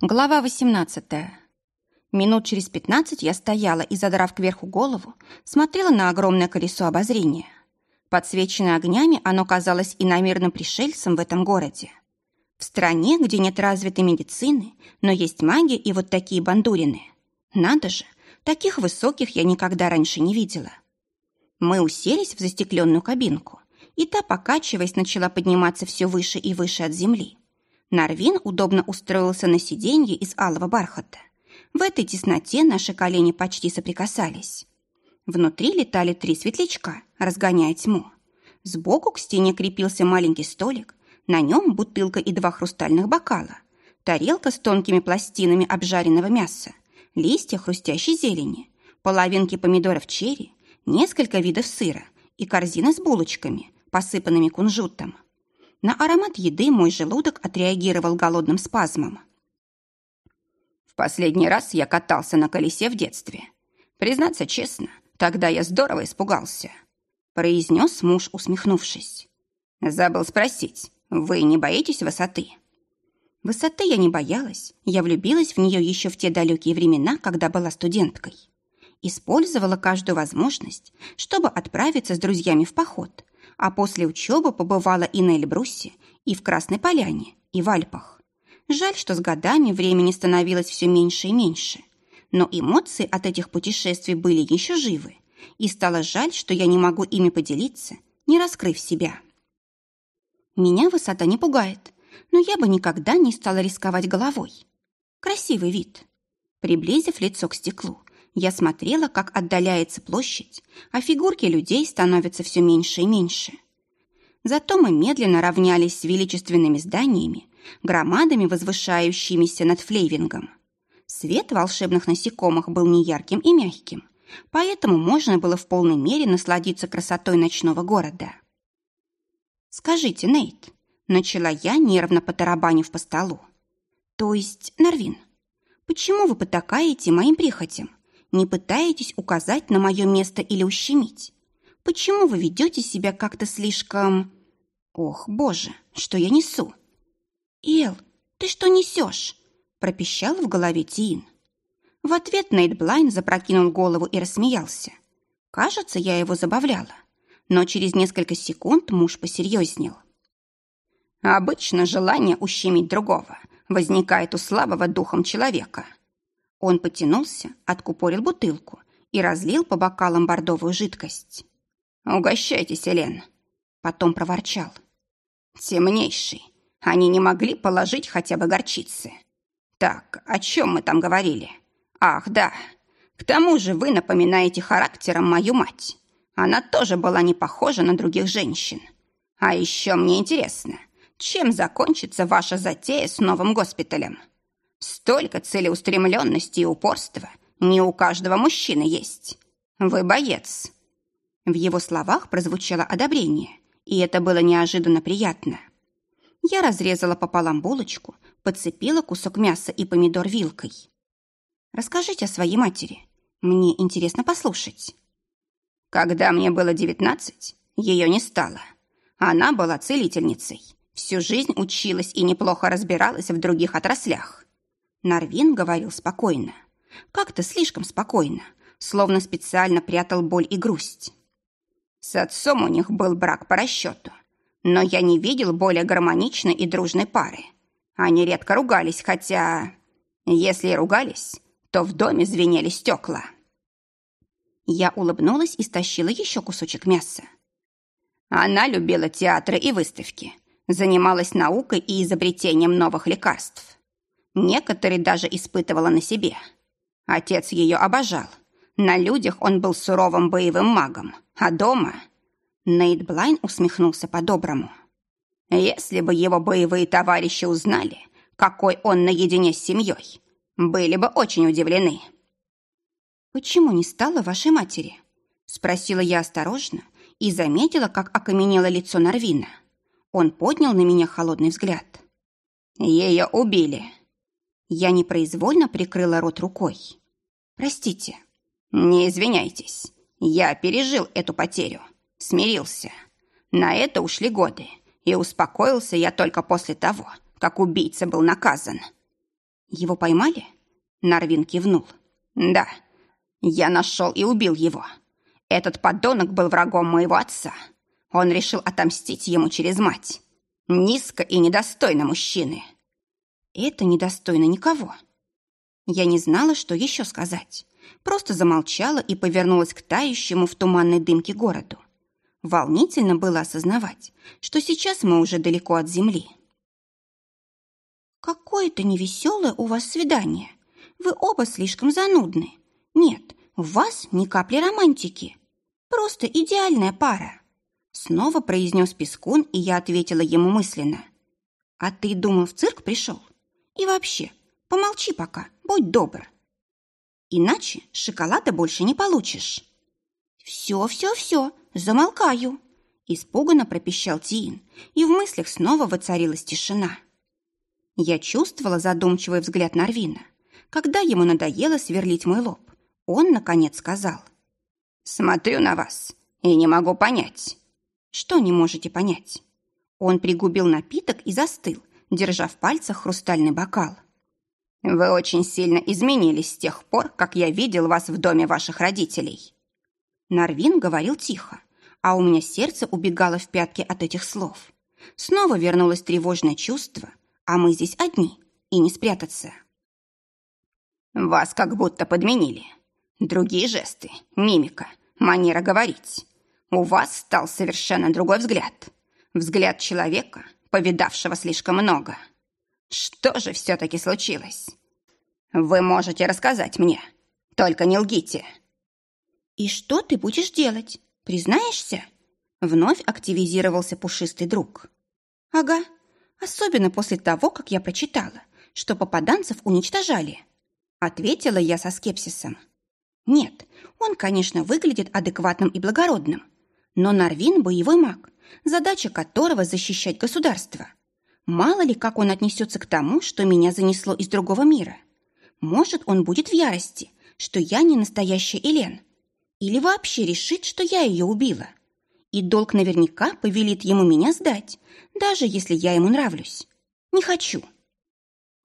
Глава 18. Минут через пятнадцать я стояла и, задрав кверху голову, смотрела на огромное колесо обозрения. Подсвеченное огнями, оно казалось иномерным пришельцем в этом городе. В стране, где нет развитой медицины, но есть магия и вот такие бандурины. Надо же, таких высоких я никогда раньше не видела. Мы уселись в застекленную кабинку, и та, покачиваясь, начала подниматься все выше и выше от земли. Нарвин удобно устроился на сиденье из алого бархата. В этой тесноте наши колени почти соприкасались. Внутри летали три светлячка, разгоняя тьму. Сбоку к стене крепился маленький столик, на нем бутылка и два хрустальных бокала, тарелка с тонкими пластинами обжаренного мяса, листья хрустящей зелени, половинки помидоров черри, несколько видов сыра и корзина с булочками, посыпанными кунжутом. На аромат еды мой желудок отреагировал голодным спазмом. В последний раз я катался на колесе в детстве. Признаться честно, тогда я здорово испугался. Произнес муж, усмехнувшись. Забыл спросить, вы не боитесь высоты? Высоты я не боялась. Я влюбилась в нее еще в те далекие времена, когда была студенткой. Использовала каждую возможность, чтобы отправиться с друзьями в поход, а после учебы побывала и на Эльбрусе, и в Красной Поляне, и в Альпах. Жаль, что с годами времени становилось все меньше и меньше. Но эмоции от этих путешествий были еще живы, и стало жаль, что я не могу ими поделиться, не раскрыв себя. Меня высота не пугает, но я бы никогда не стала рисковать головой. Красивый вид. Приблизив лицо к стеклу, я смотрела, как отдаляется площадь, а фигурки людей становятся все меньше и меньше. Зато мы медленно равнялись с величественными зданиями, громадами, возвышающимися над флейвингом. Свет волшебных насекомых был неярким и мягким, поэтому можно было в полной мере насладиться красотой ночного города. «Скажите, Нейт», — начала я, нервно потарабанив по столу, «то есть, Нарвин, почему вы потакаете моим прихотям? Не пытаетесь указать на мое место или ущемить? Почему вы ведете себя как-то слишком... Ох, боже, что я несу? Эл, ты что несешь? Пропищал в голове Тиин. В ответ Нейт Блайн запрокинул голову и рассмеялся. Кажется, я его забавляла. Но через несколько секунд муж посерьезнел. Обычно желание ущемить другого возникает у слабого духом человека – он потянулся, откупорил бутылку и разлил по бокалам бордовую жидкость. «Угощайтесь, Элен!» Потом проворчал. «Темнейший! Они не могли положить хотя бы горчицы. Так, о чем мы там говорили? Ах, да! К тому же вы напоминаете характером мою мать. Она тоже была не похожа на других женщин. А еще мне интересно, чем закончится ваша затея с новым госпиталем?» Столько целеустремленности и упорства не у каждого мужчины есть. Вы боец». В его словах прозвучало одобрение, и это было неожиданно приятно. Я разрезала пополам булочку, подцепила кусок мяса и помидор вилкой. «Расскажите о своей матери. Мне интересно послушать». Когда мне было девятнадцать, ее не стало. Она была целительницей. Всю жизнь училась и неплохо разбиралась в других отраслях. Нарвин говорил спокойно. Как-то слишком спокойно, словно специально прятал боль и грусть. С отцом у них был брак по расчету, но я не видел более гармоничной и дружной пары. Они редко ругались, хотя... Если и ругались, то в доме звенели стекла. Я улыбнулась и стащила еще кусочек мяса. Она любила театры и выставки, занималась наукой и изобретением новых лекарств. Некоторые даже испытывала на себе. Отец ее обожал. На людях он был суровым боевым магом, а дома... Нейт Блайн усмехнулся по-доброму. Если бы его боевые товарищи узнали, какой он наедине с семьей, были бы очень удивлены. «Почему не стало вашей матери?» Спросила я осторожно и заметила, как окаменело лицо Нарвина. Он поднял на меня холодный взгляд. «Ее убили», я непроизвольно прикрыла рот рукой. «Простите». «Не извиняйтесь. Я пережил эту потерю. Смирился. На это ушли годы. И успокоился я только после того, как убийца был наказан». Его поймали? Нарвин кивнул. Да, я нашел и убил его. Этот подонок был врагом моего отца. Он решил отомстить ему через мать. Низко и недостойно мужчины. Это недостойно никого. Я не знала, что еще сказать. Просто замолчала и повернулась к тающему в туманной дымке городу. Волнительно было осознавать, что сейчас мы уже далеко от земли. «Какое-то невеселое у вас свидание. Вы оба слишком занудны. Нет, у вас ни капли романтики. Просто идеальная пара». Снова произнес Пескун, и я ответила ему мысленно. «А ты думал, в цирк пришел? И вообще, помолчи пока, будь добр. Иначе шоколада больше не получишь». «Все, все, все, замолкаю!» Испуганно пропищал Тиин, и в мыслях снова воцарилась тишина. Я чувствовала задумчивый взгляд Нарвина. Когда ему надоело сверлить мой лоб, он, наконец, сказал. «Смотрю на вас и не могу понять». «Что не можете понять?» Он пригубил напиток и застыл, держа в пальцах хрустальный бокал. «Вы очень сильно изменились с тех пор, как я видел вас в доме ваших родителей». Нарвин говорил тихо, а у меня сердце убегало в пятки от этих слов. Снова вернулось тревожное чувство, а мы здесь одни, и не спрятаться. Вас как будто подменили. Другие жесты, мимика, манера говорить. У вас стал совершенно другой взгляд. Взгляд человека, повидавшего слишком много. Что же все-таки случилось? Вы можете рассказать мне, только не лгите. И что ты будешь делать? Признаешься? Вновь активизировался пушистый друг. Ага, Особенно после того, как я прочитала, что попаданцев уничтожали. Ответила я со скепсисом. Нет, он, конечно, выглядит адекватным и благородным. Но Нарвин – боевой маг, задача которого – защищать государство. Мало ли, как он отнесется к тому, что меня занесло из другого мира. Может, он будет в ярости, что я не настоящая Элен. Или вообще решит, что я ее убила и долг наверняка повелит ему меня сдать, даже если я ему нравлюсь. Не хочу.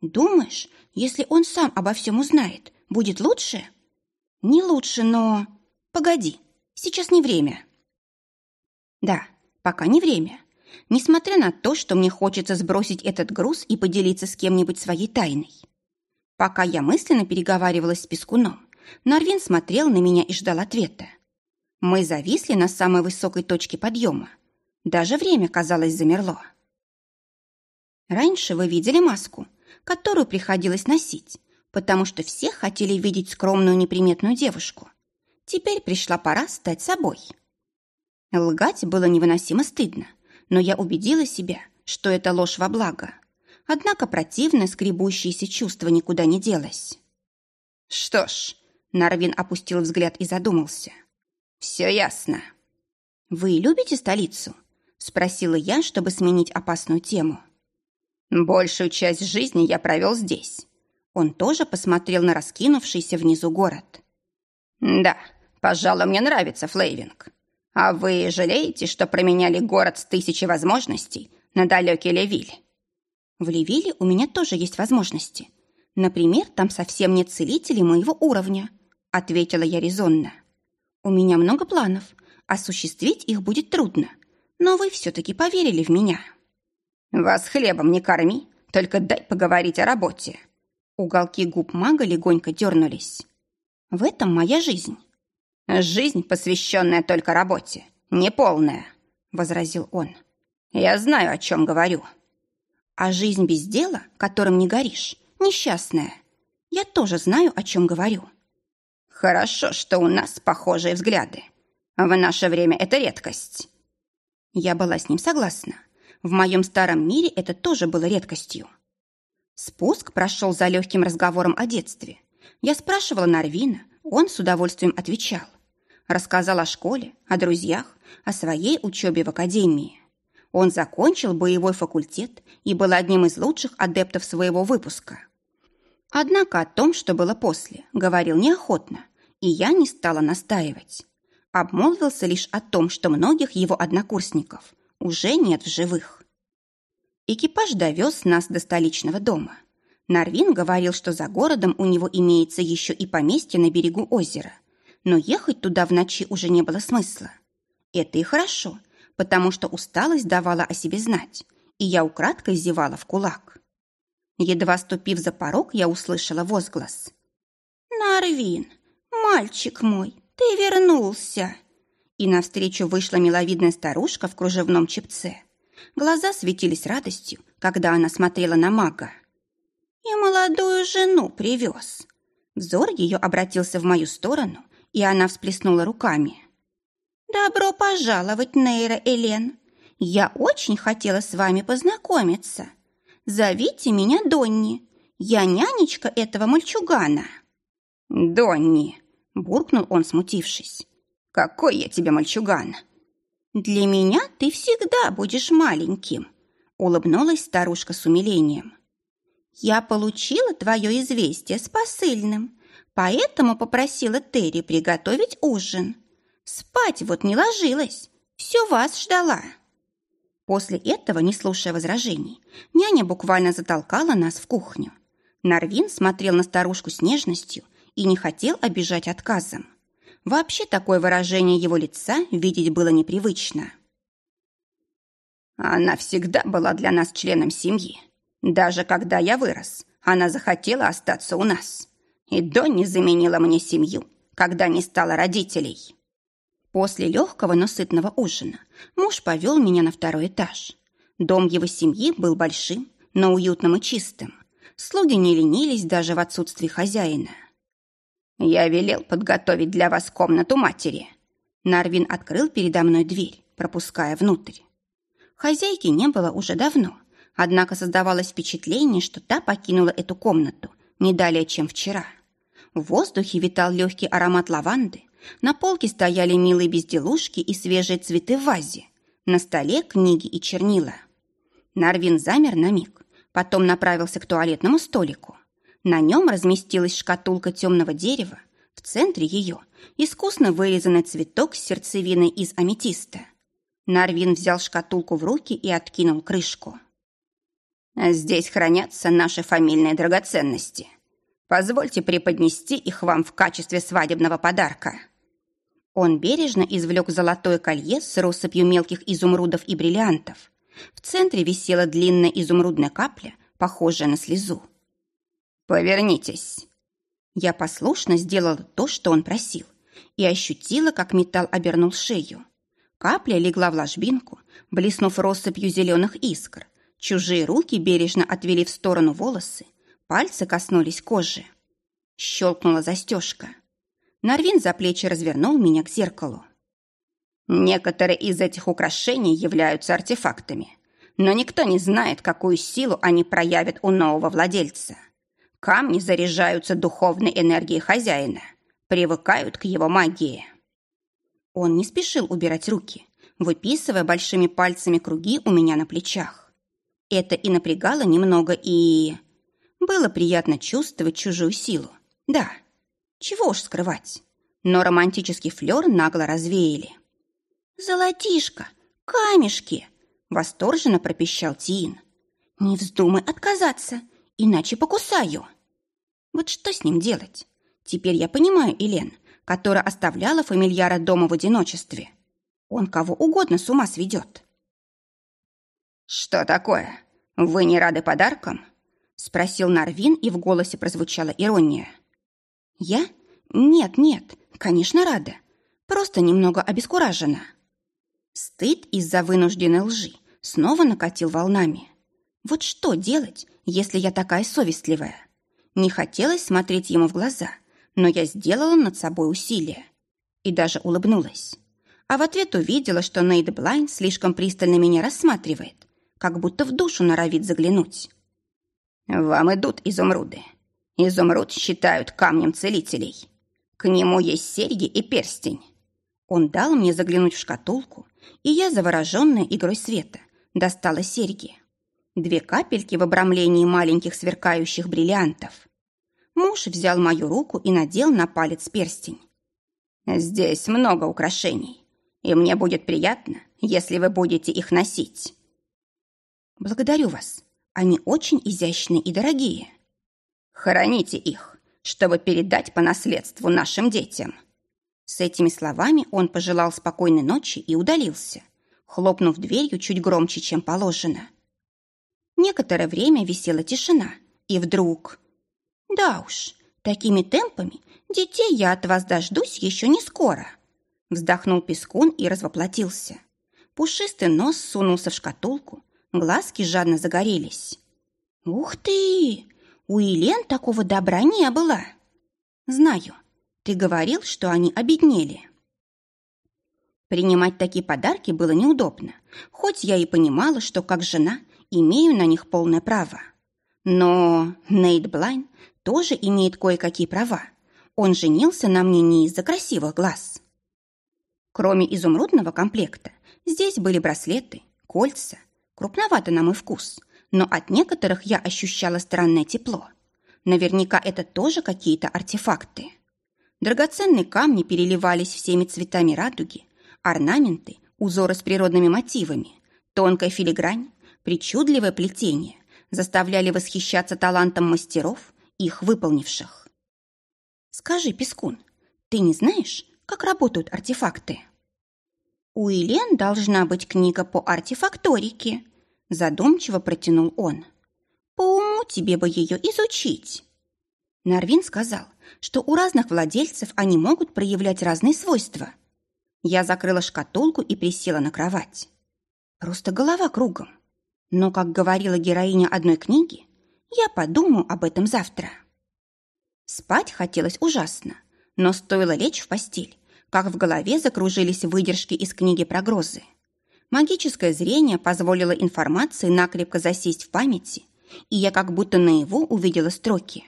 Думаешь, если он сам обо всем узнает, будет лучше? Не лучше, но... Погоди, сейчас не время. Да, пока не время. Несмотря на то, что мне хочется сбросить этот груз и поделиться с кем-нибудь своей тайной. Пока я мысленно переговаривалась с Пескуном, Нарвин смотрел на меня и ждал ответа. Мы зависли на самой высокой точке подъема. Даже время, казалось, замерло. Раньше вы видели маску, которую приходилось носить, потому что все хотели видеть скромную неприметную девушку. Теперь пришла пора стать собой. Лгать было невыносимо стыдно, но я убедила себя, что это ложь во благо. Однако противное скребущееся чувство никуда не делось. «Что ж», — Нарвин опустил взгляд и задумался. «Все ясно». «Вы любите столицу?» – спросила я, чтобы сменить опасную тему. «Большую часть жизни я провел здесь». Он тоже посмотрел на раскинувшийся внизу город. «Да, пожалуй, мне нравится Флейвинг. А вы жалеете, что променяли город с тысячей возможностей на далекий Левиль?» «В Левиле у меня тоже есть возможности. Например, там совсем нет целителей моего уровня», – ответила я резонно. У меня много планов. Осуществить их будет трудно. Но вы все-таки поверили в меня. Вас хлебом не корми, только дай поговорить о работе. Уголки губ мага легонько дернулись. В этом моя жизнь. Жизнь, посвященная только работе, неполная, возразил он. Я знаю, о чем говорю. А жизнь без дела, которым не горишь, несчастная. Я тоже знаю, о чем говорю. Хорошо, что у нас похожие взгляды. В наше время это редкость. Я была с ним согласна. В моем старом мире это тоже было редкостью. Спуск прошел за легким разговором о детстве. Я спрашивала Нарвина, он с удовольствием отвечал. Рассказал о школе, о друзьях, о своей учебе в академии. Он закончил боевой факультет и был одним из лучших адептов своего выпуска. Однако о том, что было после, говорил неохотно, и я не стала настаивать. Обмолвился лишь о том, что многих его однокурсников уже нет в живых. Экипаж довез нас до столичного дома. Нарвин говорил, что за городом у него имеется еще и поместье на берегу озера, но ехать туда в ночи уже не было смысла. Это и хорошо, потому что усталость давала о себе знать, и я украдкой зевала в кулак. Едва ступив за порог, я услышала возглас. «Нарвин, мальчик мой, ты вернулся!» И навстречу вышла миловидная старушка в кружевном чепце. Глаза светились радостью, когда она смотрела на мага. «И молодую жену привез!» Взор ее обратился в мою сторону, и она всплеснула руками. «Добро пожаловать, Нейра Элен! Я очень хотела с вами познакомиться. Зовите меня Донни. Я нянечка этого мальчугана». «Донни!» – буркнул он, смутившись. «Какой я тебе мальчуган!» «Для меня ты всегда будешь маленьким», – улыбнулась старушка с умилением. «Я получила твое известие с посыльным, поэтому попросила Терри приготовить ужин. Спать вот не ложилась, все вас ждала». После этого, не слушая возражений, няня буквально затолкала нас в кухню. Нарвин смотрел на старушку с нежностью и не хотел обижать отказом. Вообще такое выражение его лица видеть было непривычно. Она всегда была для нас членом семьи. Даже когда я вырос, она захотела остаться у нас. И Донни заменила мне семью, когда не стало родителей. После легкого, но сытного ужина муж повел меня на второй этаж. Дом его семьи был большим, но уютным и чистым. Слуги не ленились даже в отсутствии хозяина. «Я велел подготовить для вас комнату матери». Нарвин открыл передо мной дверь, пропуская внутрь. Хозяйки не было уже давно, однако создавалось впечатление, что та покинула эту комнату не далее, чем вчера. В воздухе витал легкий аромат лаванды, на полке стояли милые безделушки и свежие цветы в вазе. На столе книги и чернила. Нарвин замер на миг, потом направился к туалетному столику. На нем разместилась шкатулка темного дерева, в центре ее искусно вырезанный цветок с сердцевиной из аметиста. Нарвин взял шкатулку в руки и откинул крышку. «Здесь хранятся наши фамильные драгоценности. Позвольте преподнести их вам в качестве свадебного подарка». Он бережно извлек золотое колье с россыпью мелких изумрудов и бриллиантов. В центре висела длинная изумрудная капля, похожая на слезу. «Повернитесь». Я послушно сделала то, что он просил, и ощутила, как металл обернул шею. Капля легла в ложбинку, блеснув россыпью зеленых искр. Чужие руки бережно отвели в сторону волосы, пальцы коснулись кожи. Щелкнула застежка. Нарвин за плечи развернул меня к зеркалу. Некоторые из этих украшений являются артефактами, но никто не знает, какую силу они проявят у нового владельца. Камни заряжаются духовной энергией хозяина, привыкают к его магии. Он не спешил убирать руки, выписывая большими пальцами круги у меня на плечах. Это и напрягало немного, и... Было приятно чувствовать чужую силу. Да, чего уж скрывать. Но романтический флёр нагло развеяли. «Золотишко! Камешки!» Восторженно пропищал Тиин. «Не вздумай отказаться, иначе покусаю!» Вот что с ним делать? Теперь я понимаю Елен, которая оставляла фамильяра дома в одиночестве. Он кого угодно с ума сведет. «Что такое? Вы не рады подаркам?» Спросил Нарвин, и в голосе прозвучала ирония. Я? Нет, нет, конечно, рада. Просто немного обескуражена. Стыд из-за вынужденной лжи снова накатил волнами. Вот что делать, если я такая совестливая? Не хотелось смотреть ему в глаза, но я сделала над собой усилие. И даже улыбнулась. А в ответ увидела, что Нейд Блайн слишком пристально меня рассматривает, как будто в душу норовит заглянуть. «Вам идут изумруды. Изумруд считают камнем целителей. К нему есть серьги и перстень. Он дал мне заглянуть в шкатулку, и я, завороженная игрой света, достала серьги. Две капельки в обрамлении маленьких сверкающих бриллиантов. Муж взял мою руку и надел на палец перстень. «Здесь много украшений, и мне будет приятно, если вы будете их носить». «Благодарю вас. Они очень изящные и дорогие». Храните их, чтобы передать по наследству нашим детям». С этими словами он пожелал спокойной ночи и удалился, хлопнув дверью чуть громче, чем положено. Некоторое время висела тишина, и вдруг... «Да уж, такими темпами детей я от вас дождусь еще не скоро», вздохнул Пескун и развоплотился. Пушистый нос сунулся в шкатулку, глазки жадно загорелись. «Ух ты! У Елен такого добра не было!» «Знаю. Ты говорил, что они обеднели». Принимать такие подарки было неудобно, хоть я и понимала, что как жена имею на них полное право. Но Нейт Блайн тоже имеет кое-какие права. Он женился на мне не из-за красивых глаз. Кроме изумрудного комплекта, здесь были браслеты, кольца, крупновато на мой вкус, но от некоторых я ощущала странное тепло. Наверняка это тоже какие-то артефакты. Драгоценные камни переливались всеми цветами радуги, орнаменты, узоры с природными мотивами, тонкая филигрань, причудливое плетение заставляли восхищаться талантом мастеров, их выполнивших. «Скажи, Пескун, ты не знаешь, как работают артефакты?» «У Елен должна быть книга по артефакторике», задумчиво протянул он. «По уму тебе бы ее изучить». Нарвин сказал, что у разных владельцев они могут проявлять разные свойства. Я закрыла шкатулку и присела на кровать. Просто голова кругом. Но, как говорила героиня одной книги, я подумаю об этом завтра. Спать хотелось ужасно, но стоило лечь в постель, как в голове закружились выдержки из книги про грозы. Магическое зрение позволило информации накрепко засесть в памяти, и я как будто наяву увидела строки.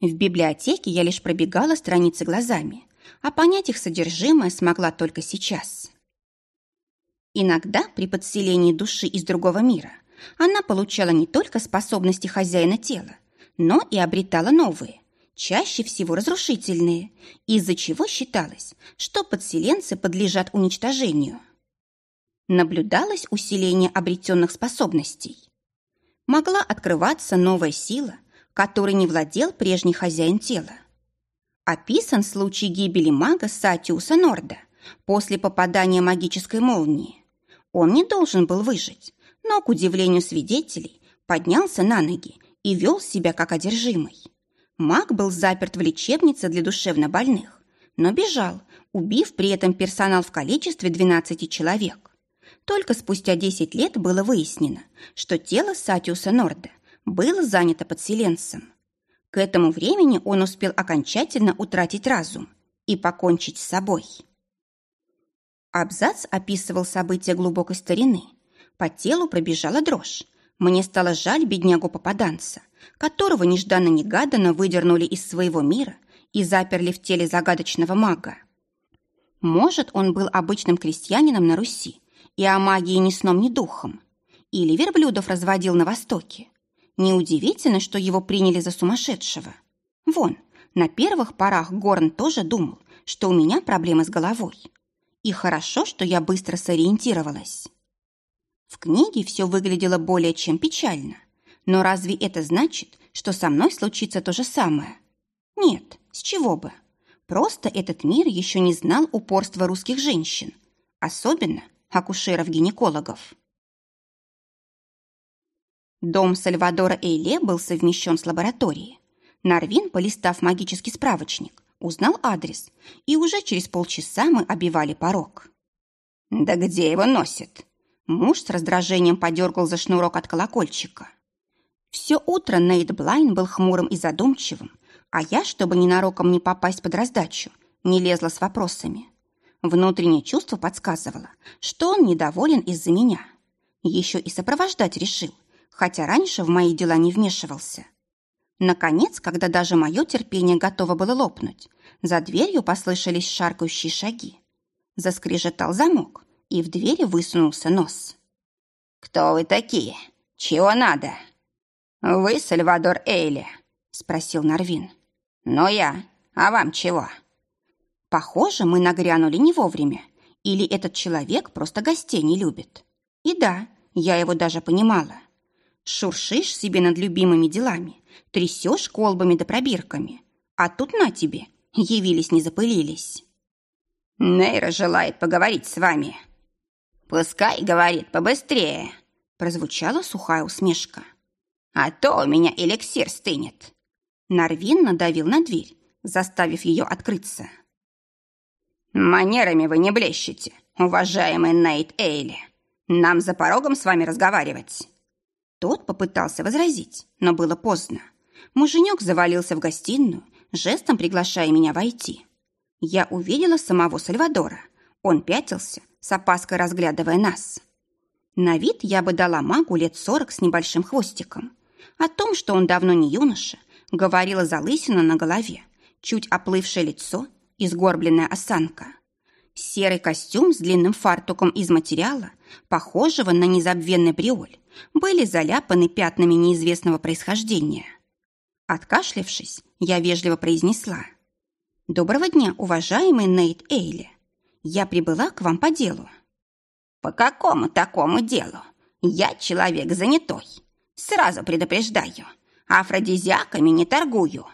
В библиотеке я лишь пробегала страницы глазами, а понять их содержимое смогла только сейчас. Иногда при подселении души из другого мира она получала не только способности хозяина тела, но и обретала новые, чаще всего разрушительные, из-за чего считалось, что подселенцы подлежат уничтожению. Наблюдалось усиление обретенных способностей. Могла открываться новая сила, которой не владел прежний хозяин тела. Описан случай гибели мага Сатиуса Норда после попадания магической молнии. Он не должен был выжить, но, к удивлению свидетелей, поднялся на ноги и вел себя как одержимый. Маг был заперт в лечебнице для душевнобольных, но бежал, убив при этом персонал в количестве 12 человек. Только спустя 10 лет было выяснено, что тело Сатиуса Норда было занято подселенцем. К этому времени он успел окончательно утратить разум и покончить с собой. Абзац описывал события глубокой старины. По телу пробежала дрожь. Мне стало жаль беднягу-попаданца, которого нежданно-негаданно выдернули из своего мира и заперли в теле загадочного мага. Может, он был обычным крестьянином на Руси и о магии ни сном, ни духом. Или верблюдов разводил на Востоке. Неудивительно, что его приняли за сумасшедшего. Вон, на первых порах Горн тоже думал, что у меня проблемы с головой. И хорошо, что я быстро сориентировалась. В книге все выглядело более чем печально. Но разве это значит, что со мной случится то же самое? Нет, с чего бы? Просто этот мир еще не знал упорства русских женщин, особенно акушеров-гинекологов. Дом Сальвадора Эйле был совмещен с лабораторией. Нарвин, полистав магический справочник, узнал адрес, и уже через полчаса мы обивали порог. «Да где его носит?» Муж с раздражением подергал за шнурок от колокольчика. Все утро Нейт Блайн был хмурым и задумчивым, а я, чтобы ненароком не попасть под раздачу, не лезла с вопросами. Внутреннее чувство подсказывало, что он недоволен из-за меня. Еще и сопровождать решил, хотя раньше в мои дела не вмешивался. Наконец, когда даже мое терпение готово было лопнуть, за дверью послышались шаркающие шаги. Заскрежетал замок, и в двери высунулся нос. «Кто вы такие? Чего надо?» «Вы Сальвадор Эйли?» – спросил Нарвин. «Но я. А вам чего?» Похоже, мы нагрянули не вовремя. Или этот человек просто гостей не любит. И да, я его даже понимала. Шуршишь себе над любимыми делами, трясешь колбами да пробирками. А тут на тебе, явились не запылились. Нейра желает поговорить с вами. Пускай говорит побыстрее, прозвучала сухая усмешка. А то у меня эликсир стынет. Нарвин надавил на дверь, заставив ее открыться. «Манерами вы не блещете, уважаемый Нейт Эйли. Нам за порогом с вами разговаривать». Тот попытался возразить, но было поздно. Муженек завалился в гостиную, жестом приглашая меня войти. Я увидела самого Сальвадора. Он пятился, с опаской разглядывая нас. На вид я бы дала магу лет сорок с небольшим хвостиком. О том, что он давно не юноша, говорила залысина на голове, чуть оплывшее лицо и сгорбленная осанка. Серый костюм с длинным фартуком из материала, похожего на незабвенный бриоль, были заляпаны пятнами неизвестного происхождения. Откашлявшись, я вежливо произнесла. «Доброго дня, уважаемый Нейт Эйли. Я прибыла к вам по делу». «По какому такому делу? Я человек занятой. Сразу предупреждаю, афродизиаками не торгую».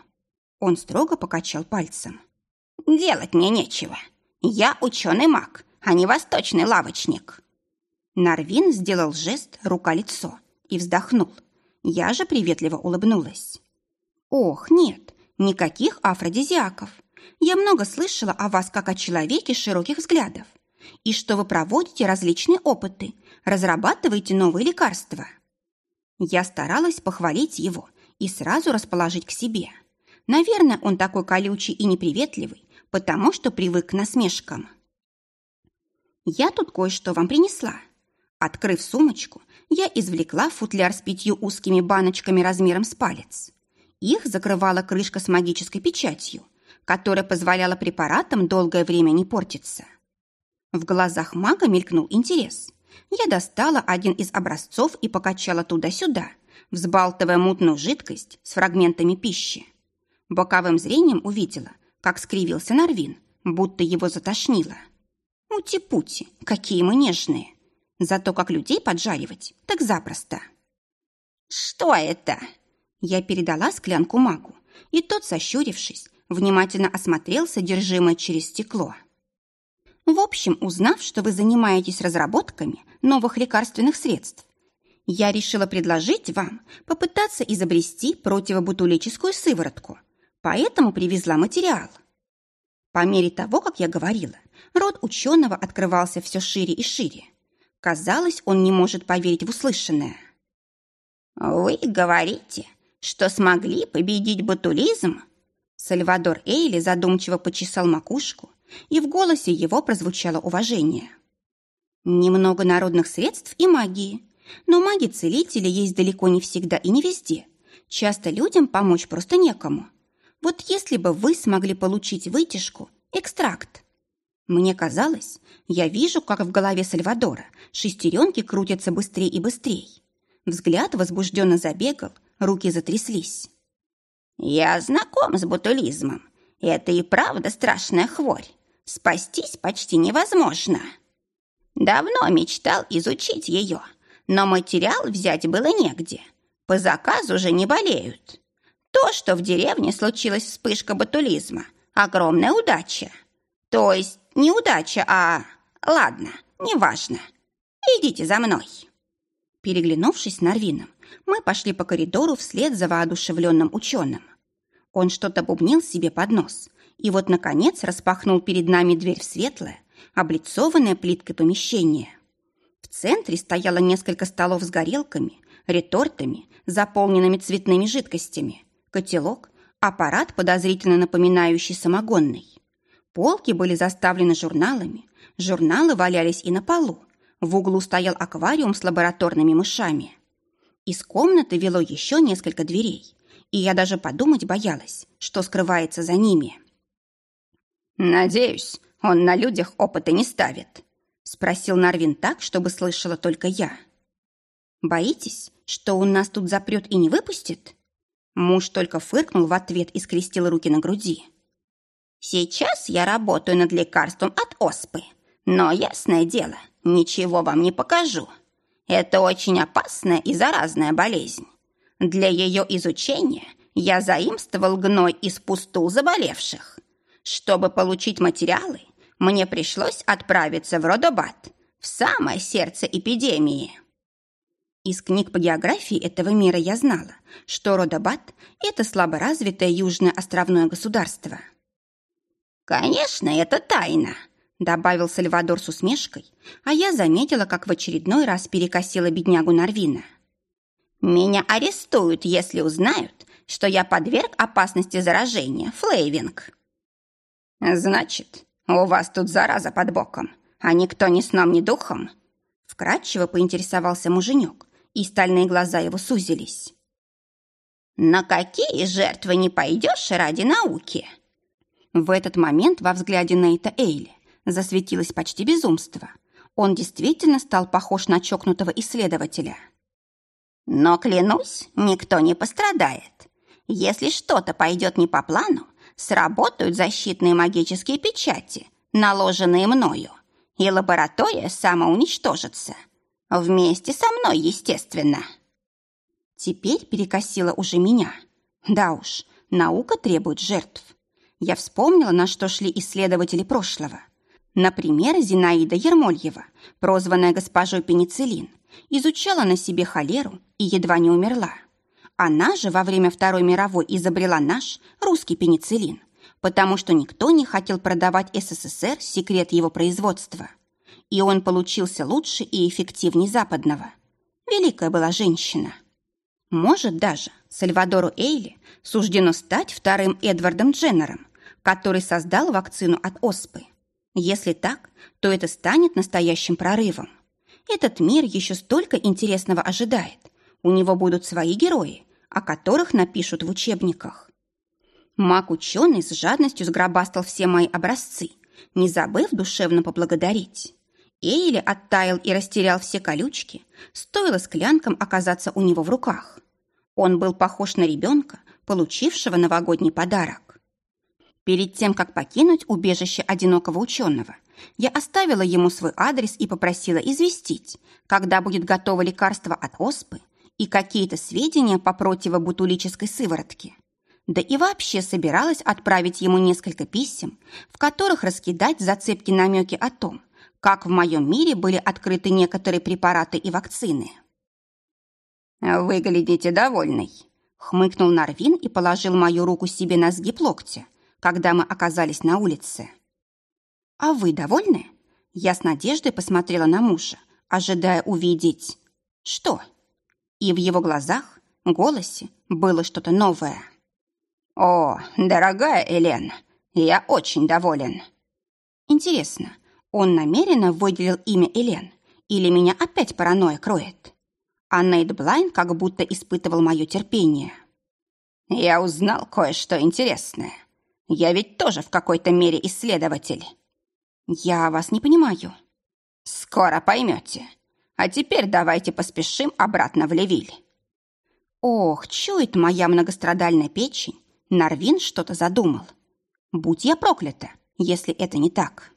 Он строго покачал пальцем. Делать мне нечего. Я ученый маг, а не восточный лавочник. Нарвин сделал жест рука-лицо и вздохнул. Я же приветливо улыбнулась. Ох, нет, никаких афродизиаков. Я много слышала о вас как о человеке широких взглядов. И что вы проводите различные опыты, разрабатываете новые лекарства. Я старалась похвалить его и сразу расположить к себе. Наверное, он такой колючий и неприветливый, потому что привык к насмешкам. «Я тут кое-что вам принесла». Открыв сумочку, я извлекла футляр с пятью узкими баночками размером с палец. Их закрывала крышка с магической печатью, которая позволяла препаратам долгое время не портиться. В глазах мага мелькнул интерес. Я достала один из образцов и покачала туда-сюда, взбалтывая мутную жидкость с фрагментами пищи. Боковым зрением увидела, как скривился Нарвин, будто его затошнило. Ути-пути, какие мы нежные. Зато как людей поджаривать, так запросто. «Что это?» Я передала склянку магу, и тот, сощурившись, внимательно осмотрел содержимое через стекло. В общем, узнав, что вы занимаетесь разработками новых лекарственных средств, я решила предложить вам попытаться изобрести противобутулическую сыворотку – поэтому привезла материал. По мере того, как я говорила, рот ученого открывался все шире и шире. Казалось, он не может поверить в услышанное. «Вы говорите, что смогли победить ботулизм?» Сальвадор Эйли задумчиво почесал макушку, и в голосе его прозвучало уважение. «Немного народных средств и магии, но маги-целители есть далеко не всегда и не везде. Часто людям помочь просто некому. Вот если бы вы смогли получить вытяжку, экстракт. Мне казалось, я вижу, как в голове Сальвадора шестеренки крутятся быстрее и быстрее. Взгляд возбужденно забегал, руки затряслись. «Я знаком с ботулизмом. Это и правда страшная хворь. Спастись почти невозможно. Давно мечтал изучить ее, но материал взять было негде. По заказу же не болеют. То, что в деревне случилась вспышка ботулизма, огромная удача. То есть не удача, а... Ладно, неважно. Идите за мной. Переглянувшись с Нарвином, мы пошли по коридору вслед за воодушевленным ученым. Он что-то бубнил себе под нос, и вот, наконец, распахнул перед нами дверь в светлое, облицованное плиткой помещение. В центре стояло несколько столов с горелками, ретортами, заполненными цветными жидкостями, котелок, аппарат, подозрительно напоминающий самогонный. Полки были заставлены журналами, журналы валялись и на полу. В углу стоял аквариум с лабораторными мышами. Из комнаты вело еще несколько дверей, и я даже подумать боялась, что скрывается за ними. «Надеюсь, он на людях опыта не ставит», — спросил Нарвин так, чтобы слышала только я. «Боитесь, что он нас тут запрет и не выпустит?» Муж только фыркнул в ответ и скрестил руки на груди. «Сейчас я работаю над лекарством от оспы, но, ясное дело, ничего вам не покажу. Это очень опасная и заразная болезнь. Для ее изучения я заимствовал гной из пустул заболевших. Чтобы получить материалы, мне пришлось отправиться в Родобат, в самое сердце эпидемии. Из книг по географии этого мира я знала, что Родобат – это слаборазвитое южное островное государство. «Конечно, это тайна», – добавил Сальвадор с усмешкой, а я заметила, как в очередной раз перекосила беднягу Нарвина. «Меня арестуют, если узнают, что я подверг опасности заражения, Флейвинг». «Значит, у вас тут зараза под боком, а никто ни сном, ни духом?» Вкратчиво поинтересовался муженек, и стальные глаза его сузились. «На какие жертвы не пойдешь ради науки?» В этот момент во взгляде Нейта Эйли засветилось почти безумство. Он действительно стал похож на чокнутого исследователя. «Но, клянусь, никто не пострадает. Если что-то пойдет не по плану, сработают защитные магические печати, наложенные мною, и лаборатория самоуничтожится. Вместе со мной, естественно. Теперь перекосила уже меня. Да уж, наука требует жертв. Я вспомнила, на что шли исследователи прошлого. Например, Зинаида Ермольева, прозванная госпожой Пенициллин, изучала на себе холеру и едва не умерла. Она же во время Второй мировой изобрела наш русский пенициллин, потому что никто не хотел продавать СССР секрет его производства – и он получился лучше и эффективнее западного. Великая была женщина. Может, даже Сальвадору Эйли суждено стать вторым Эдвардом Дженнером, который создал вакцину от оспы. Если так, то это станет настоящим прорывом. Этот мир еще столько интересного ожидает. У него будут свои герои, о которых напишут в учебниках. Маг-ученый с жадностью сгробастал все мои образцы, не забыв душевно поблагодарить. Эйли оттаял и растерял все колючки, стоило склянкам оказаться у него в руках. Он был похож на ребенка, получившего новогодний подарок. Перед тем, как покинуть убежище одинокого ученого, я оставила ему свой адрес и попросила известить, когда будет готово лекарство от оспы и какие-то сведения по противобутулической сыворотке. Да и вообще собиралась отправить ему несколько писем, в которых раскидать зацепки-намеки о том, как в моем мире были открыты некоторые препараты и вакцины. «Выглядите довольной», — хмыкнул Нарвин и положил мою руку себе на сгиб локтя, когда мы оказались на улице. «А вы довольны?» Я с надеждой посмотрела на мужа, ожидая увидеть... Что? И в его глазах, голосе было что-то новое. «О, дорогая Елена, я очень доволен». «Интересно, он намеренно выделил имя Элен или меня опять паранойя кроет? А Нейт Блайн как будто испытывал мое терпение. Я узнал кое-что интересное. Я ведь тоже в какой-то мере исследователь. Я вас не понимаю. Скоро поймете. А теперь давайте поспешим обратно в Левиль. Ох, чует моя многострадальная печень. Нарвин что-то задумал. Будь я проклята, если это не так.